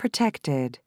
protected.